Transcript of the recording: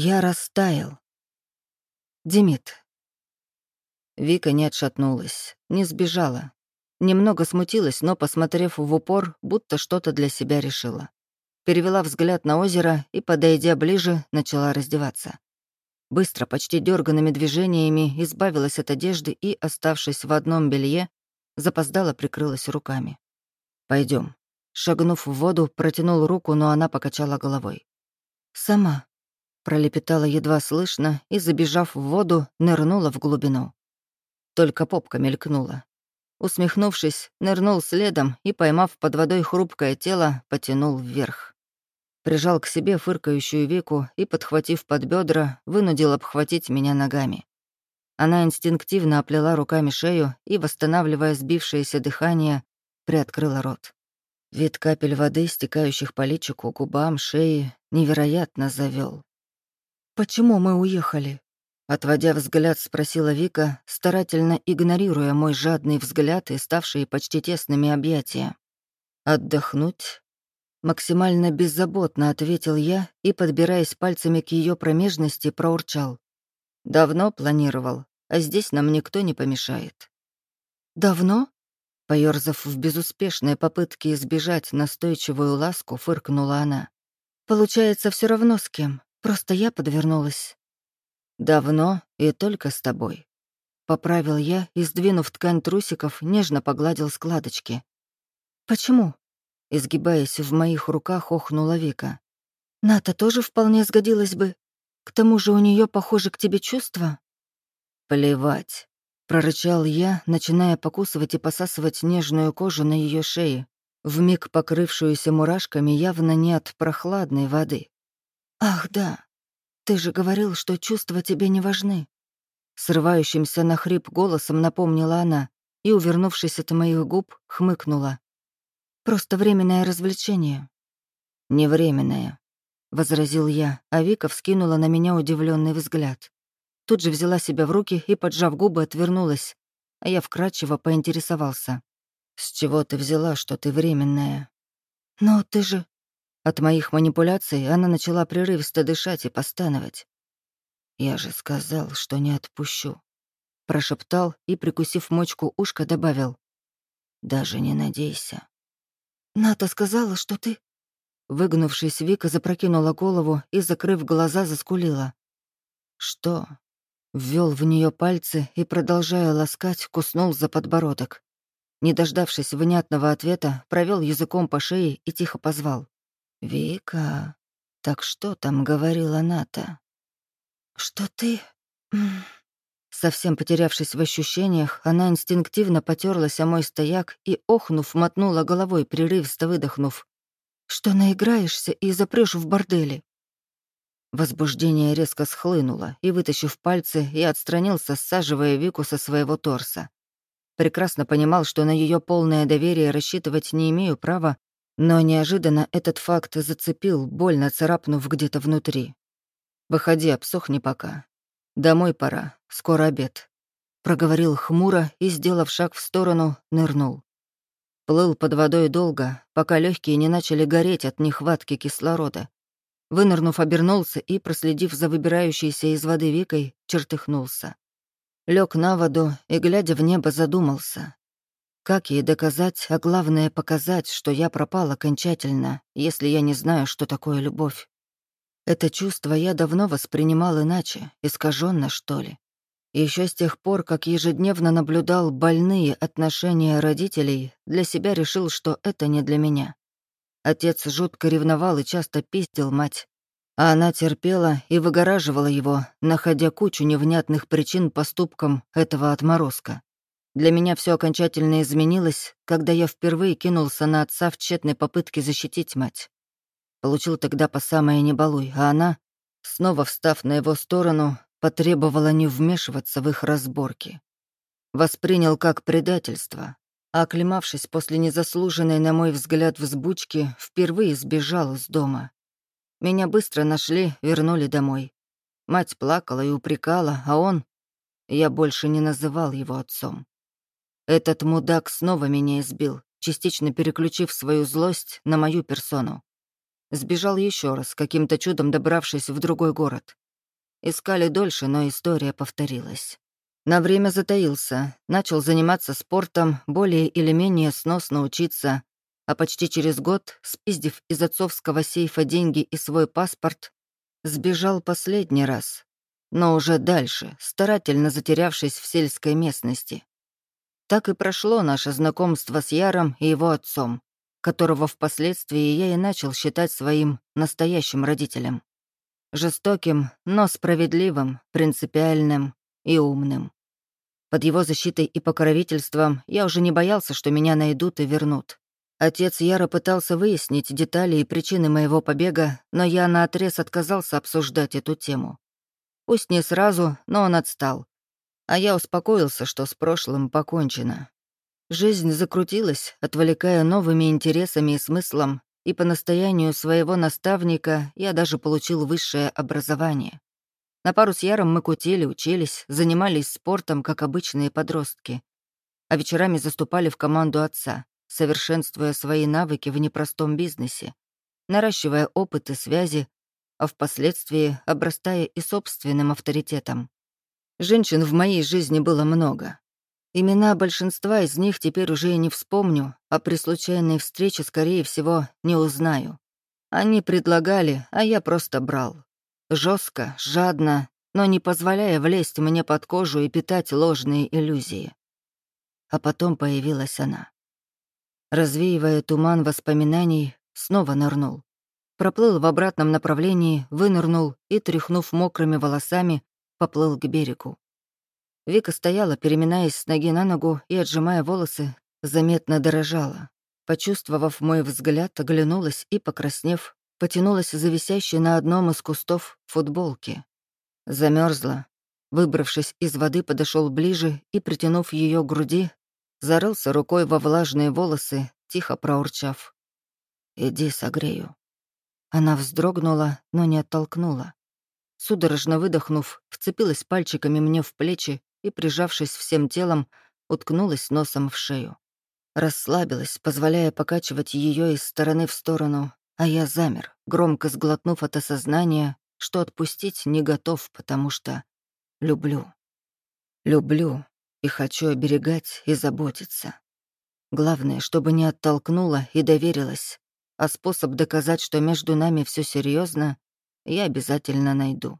Я растаял. Демид. Вика не отшатнулась, не сбежала. Немного смутилась, но, посмотрев в упор, будто что-то для себя решила. Перевела взгляд на озеро и, подойдя ближе, начала раздеваться. Быстро, почти дерганными движениями, избавилась от одежды и, оставшись в одном белье, запоздала прикрылась руками. Пойдем. Шагнув в воду, протянул руку, но она покачала головой. «Сама», пролепетала едва слышно и, забежав в воду, нырнула в глубину. Только попка мелькнула. Усмехнувшись, нырнул следом и, поймав под водой хрупкое тело, потянул вверх. Прижал к себе фыркающую веку и, подхватив под бедра, вынудил обхватить меня ногами. Она инстинктивно оплела руками шею и, восстанавливая сбившееся дыхание, приоткрыла рот. Вид капель воды, стекающих по личику, губам, шее, невероятно завел. «Почему мы уехали?» Отводя взгляд, спросила Вика, старательно игнорируя мой жадный взгляд и ставшие почти тесными объятия. «Отдохнуть?» Максимально беззаботно ответил я и, подбираясь пальцами к ее промежности, проурчал. «Давно планировал, а здесь нам никто не помешает». «Давно?» Поёрзав в безуспешной попытке избежать настойчивую ласку, фыркнула она. «Получается, все равно с кем. Просто я подвернулась. Давно и только с тобой. Поправил я и, сдвинув ткань трусиков, нежно погладил складочки. Почему? Изгибаясь в моих руках, охнула Вика. Ната тоже вполне сгодилась бы. К тому же у нее похоже к тебе чувства. Плевать. Прорычал я, начиная покусывать и посасывать нежную кожу на ее шее, вмиг покрывшуюся мурашками явно не от прохладной воды. «Ах, да. Ты же говорил, что чувства тебе не важны». Срывающимся на хрип голосом напомнила она и, увернувшись от моих губ, хмыкнула. «Просто временное развлечение». «Не временное», — возразил я, а Вика вскинула на меня удивленный взгляд. Тут же взяла себя в руки и, поджав губы, отвернулась, а я вкрадчиво поинтересовался. «С чего ты взяла, что ты временная?» «Но ты же от моих манипуляций она начала прерывисто дышать и постановать. «Я же сказал, что не отпущу», — прошептал и, прикусив мочку ушка, добавил. «Даже не надейся». «Ната сказала, что ты...» Выгнувшись, Вика запрокинула голову и, закрыв глаза, заскулила. «Что?» Ввел в нее пальцы и, продолжая ласкать, куснул за подбородок. Не дождавшись внятного ответа, провел языком по шее и тихо позвал. «Вика, так что там говорила Ната?» «Что ты...» Совсем потерявшись в ощущениях, она инстинктивно потерлась о мой стояк и, охнув, мотнула головой, прерывисто выдохнув. «Что наиграешься и запрёшь в борделе?» Возбуждение резко схлынуло, и, вытащив пальцы, я отстранился, саживая Вику со своего торса. Прекрасно понимал, что на ее полное доверие рассчитывать не имею права, но неожиданно этот факт зацепил, больно царапнув где-то внутри. «Выходи, обсохни пока. Домой пора, скоро обед», — проговорил хмуро и, сделав шаг в сторону, нырнул. Плыл под водой долго, пока легкие не начали гореть от нехватки кислорода. Вынырнув, обернулся и, проследив за выбирающейся из воды Викой, чертыхнулся. Лег на воду и, глядя в небо, задумался. Как ей доказать, а главное показать, что я пропал окончательно, если я не знаю, что такое любовь? Это чувство я давно воспринимал иначе, искаженно что ли. Еще с тех пор, как ежедневно наблюдал больные отношения родителей, для себя решил, что это не для меня. Отец жутко ревновал и часто пиздил мать. А она терпела и выгораживала его, находя кучу невнятных причин поступкам этого отморозка. Для меня все окончательно изменилось, когда я впервые кинулся на отца в тщетной попытке защитить мать. Получил тогда по самое не балуй, а она, снова встав на его сторону, потребовала не вмешиваться в их разборки. Воспринял как предательство, а оклемавшись после незаслуженной, на мой взгляд, взбучки, впервые сбежал из дома. Меня быстро нашли, вернули домой. Мать плакала и упрекала, а он... Я больше не называл его отцом. Этот мудак снова меня избил, частично переключив свою злость на мою персону. Сбежал еще раз, каким-то чудом добравшись в другой город. Искали дольше, но история повторилась. На время затаился, начал заниматься спортом, более или менее сносно учиться, а почти через год, спиздив из отцовского сейфа деньги и свой паспорт, сбежал последний раз, но уже дальше, старательно затерявшись в сельской местности. Так и прошло наше знакомство с Яром и его отцом, которого впоследствии я и начал считать своим настоящим родителем. Жестоким, но справедливым, принципиальным и умным. Под его защитой и покровительством я уже не боялся, что меня найдут и вернут. Отец Яра пытался выяснить детали и причины моего побега, но я наотрез отказался обсуждать эту тему. Пусть не сразу, но он отстал. А я успокоился, что с прошлым покончено. Жизнь закрутилась, отвлекая новыми интересами и смыслом, и по настоянию своего наставника я даже получил высшее образование. На пару с Яром мы кутили, учились, занимались спортом, как обычные подростки. А вечерами заступали в команду отца совершенствуя свои навыки в непростом бизнесе, наращивая опыт и связи, а впоследствии обрастая и собственным авторитетом. Женщин в моей жизни было много. Имена большинства из них теперь уже и не вспомню, а при случайной встрече, скорее всего, не узнаю. Они предлагали, а я просто брал. жестко, жадно, но не позволяя влезть мне под кожу и питать ложные иллюзии. А потом появилась она. Развеивая туман воспоминаний, снова нырнул. Проплыл в обратном направлении, вынырнул и, тряхнув мокрыми волосами, поплыл к берегу. Вика стояла, переминаясь с ноги на ногу и, отжимая волосы, заметно дорожала. Почувствовав мой взгляд, оглянулась и, покраснев, потянулась за висящей на одном из кустов футболки. Замерзла. Выбравшись из воды, подошел ближе и, притянув ее к груди, зарылся рукой во влажные волосы, тихо проурчав. «Иди согрею». Она вздрогнула, но не оттолкнула. Судорожно выдохнув, вцепилась пальчиками мне в плечи и, прижавшись всем телом, уткнулась носом в шею. Расслабилась, позволяя покачивать ее из стороны в сторону, а я замер, громко сглотнув от осознания, что отпустить не готов, потому что люблю. Люблю, и хочу оберегать и заботиться. Главное, чтобы не оттолкнула и доверилась, а способ доказать, что между нами все серьезно, я обязательно найду.